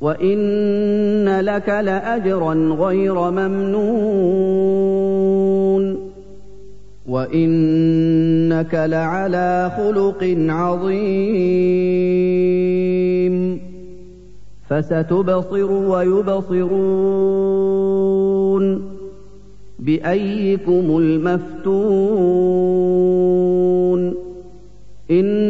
وان لك لاجرا غير ممنون وانك لعلى خلق عظيم فستبصر ويبصرون بايكم المفتون إِنَّ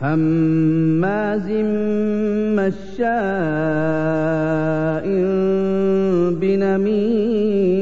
هماز مشاء بنميم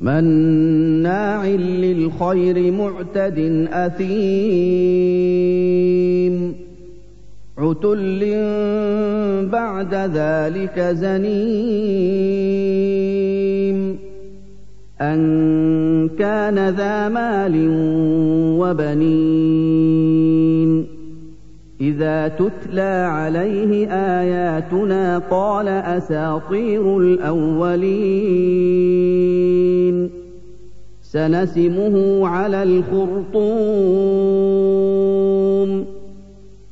مناع للخير معتد أثيم عتل بعد ذلك زنيم أن كان ذا مال وبنين. إذا تتلى عليه آياتنا قال أساطير الأولين. سنسمه على الخرطوم.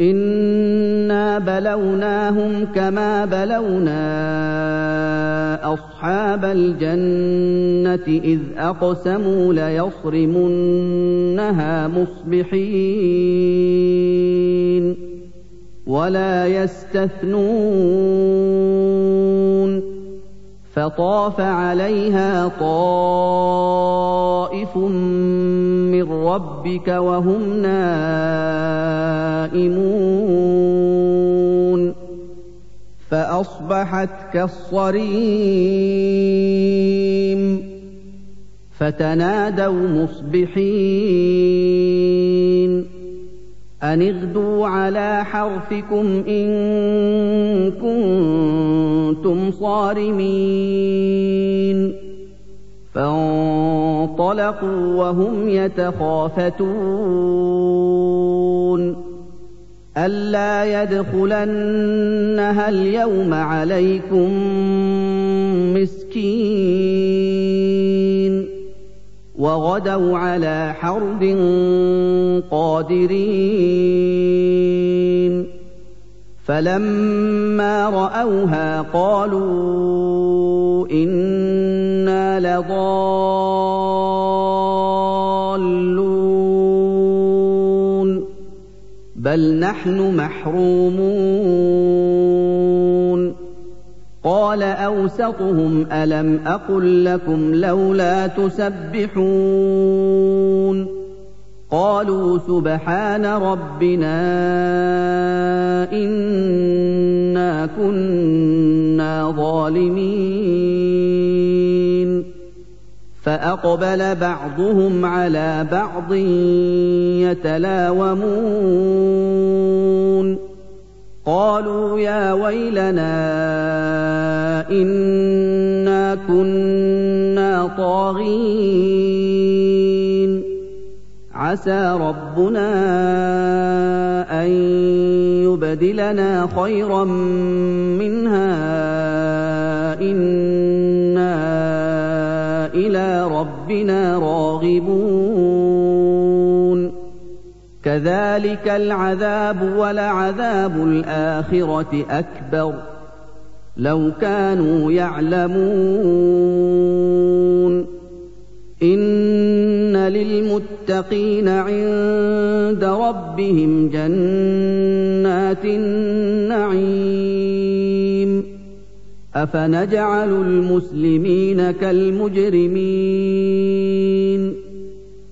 إنا بلوناهم كما بلونا أصحاب الجنة إذ أقسموا ليصرمنها مصبحين ولا يستثنون فطاف عليها طائف من ربك وهم نائمون فأصبحت كالصريم فتنادوا مصبحين أن اغدوا على حرثكم إن كنتم صارمين فانطلقوا وهم يتخافتون ألا يدخلنها اليوم عليكم مسكين وغدوا على حرد قادرين فلما رأوها قالوا إنا لضالون بل نحن محرومون قال اوسطهم الم أقل لكم لولا تسبحون قالوا سبحان ربنا انا كنا ظالمين فأقبل بعضهم على بعض يتلاومون. قالوا يا ويلنا إنا كنا طاغين. عسى ربنا أن يبدلنا خيرا منها إلى ربنا راغبون. كذلك العذاب ولعذاب الآخرة أكبر. لو كانوا يعلمون. إن للمتقين عند ربهم جنات النعيم. أفنجعل المسلمين كالمجرمين؟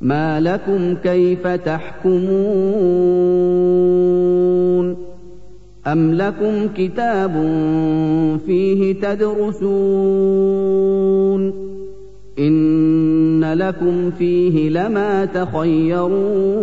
ما لكم كيف تحكمون؟ أم لكم كتاب فيه تدرسون؟ إن لكم فيه لما تخيرون.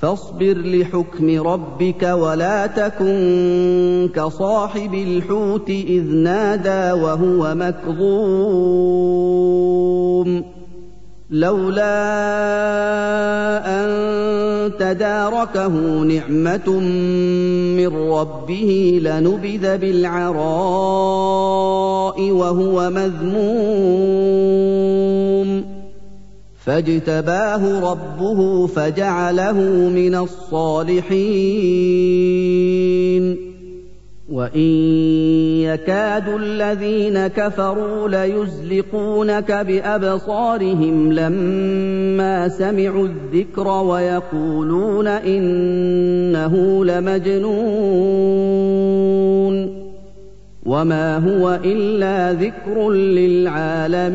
فاصبر لحكم ربك ولا تكن كصاحب الحوت إذ نادى وهو مكظوم. لولا أن تداركه نعمة من ربه لنبذ بالعراء وهو مذموم. فاجتباه ربه فجعله من الصالحين. وإن يكاد الذين كفروا ليزلقونك بأبصارهم لما سمعوا الذكر ويقولون إنه لمجنون. وما هو الا ذكر للعالمين